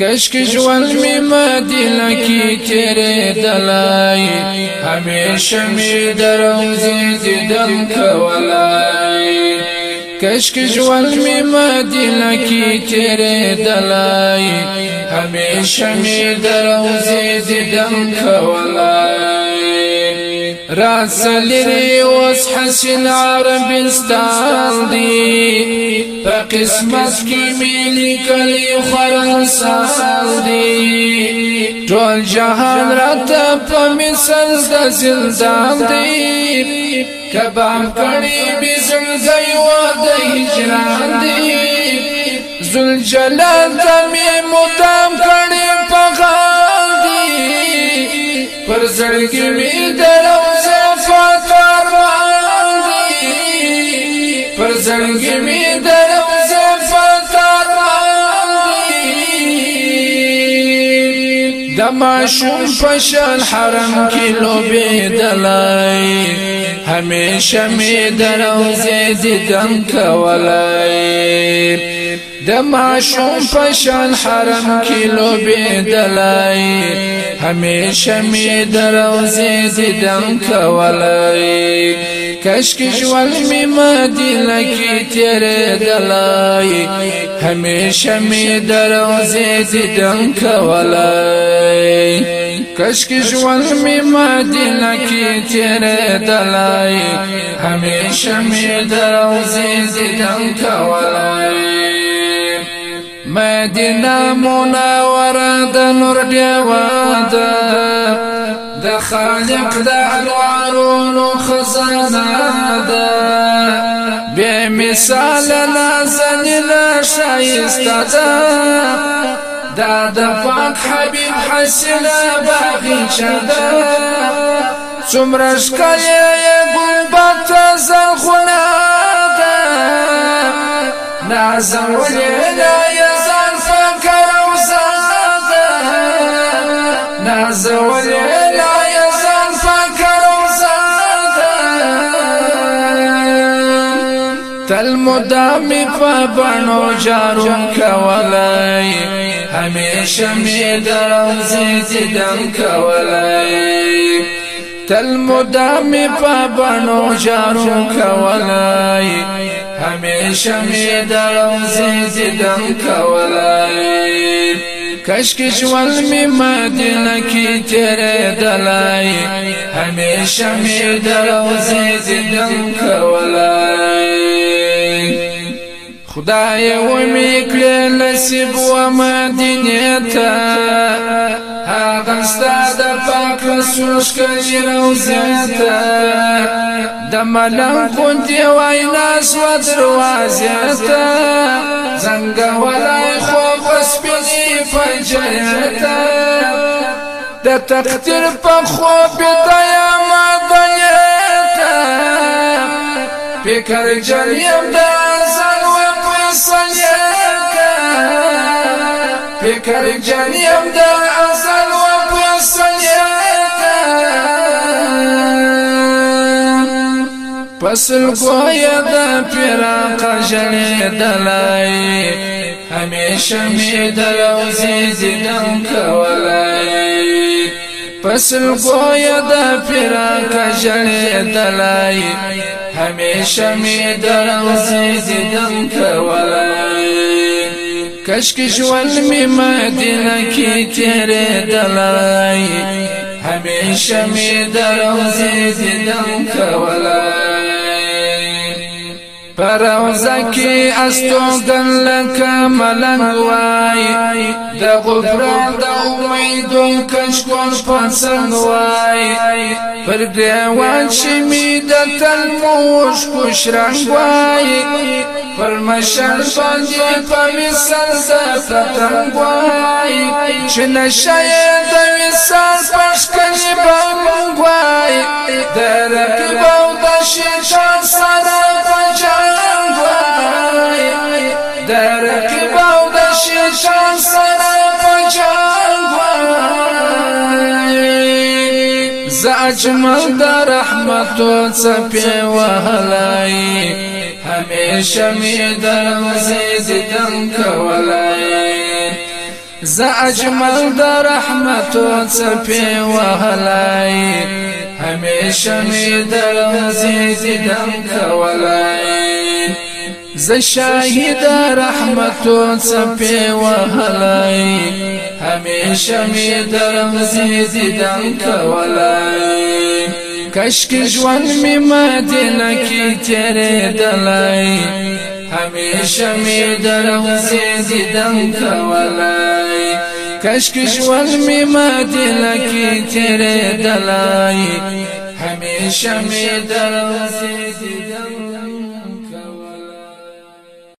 کشک ژوند می مدینه کی تیرې دلای همیشه می دروزی دیدم کولای کشک ژوند می مدینه کی تیرې دلای همیشه می دروزی دیدم کولای راسلری وس حسن عربستان دی په قسمت کې ملي کلی خراسان دی ټول جهان راته په مثال د زندان دی کباب کړي بزلګي و د هجران دی زل جلال تمي مدام کړي په دی پر زړګي می درو زړګي می ماشوم پشان حرم کې لوبې دلای همیشه می دروځې دیدن کولای. د ماشوم پشان حرم کې لوبې دلای همیشه می دروځې دیدن کولای. کش کی ژوند می مدینه کی تیرې دلای همیشه می دروځې دیدن کولای کش کی ژوند می مدینه کی تیرې دلای همیشه می دروځې دیدن کولای مدینه منوره د نور دیوه ده د خالق د انوارونو خزانه ده بے مثال نازن شایسته ده دا د پاک حبیب حسن باغچه ده څومره ښکلې ګلبت زرغونه ده. نازولې لا تل مدامی په بڼو جارو کولای. همیشه می دروځي دیدن کولای. تل مدامی په بڼو جارو کولای. همیشه می دروځي دیدن کولای. کشک ژوند می مدینه کی تیرې دلای. همیشه می دروځي دیدن کولای. خدای و میکړه نصیب و مدینه ته هغه ستاد پاک رسول شکلی روزه ته د ملنګ غوندې وای ناس و دروازه ته څنګه ولای خو پسپینی پنجره ته د تقدیر په خو بدایا مدینه ته فکر جریم د فکر جنیم دا أزل و پسلیتا پسل گویا دا پیراق جلی دلائی همیشه می دروزی دیدن کولائی پسل گویا دا پیراق جلی دلائی. همیشه می دروزی دیدن کولائی کشک ژوند می مدینه کی تیرې دلای. همیشه می دروځي دیدم کولای پروزه کی استوګن لکه ملنګ وای د غفران د امیدو کش کوش پسند وای. پر دې وان شمی د تل موش خوش رنگ وای پر مشل باندې پمسل ستنګ وای چې نشای د وسال پښکنی بم وای درک باو ز اجمل د رحمت أو څپې وهلای همیشه می دروازه دیدن کولای ز اجمل د رحمتو څپې وهلای همیشه می دروازې دم کولای ز شاهد رحمتو څپې وهلای همیشه می دروازې دم کولای کشک ژوند می مدینه کې تیرې دلای همیشه می دروازې دم کولای کشک ژوند می مدینه کې تیرې دلای همیشه می دروازې دیدم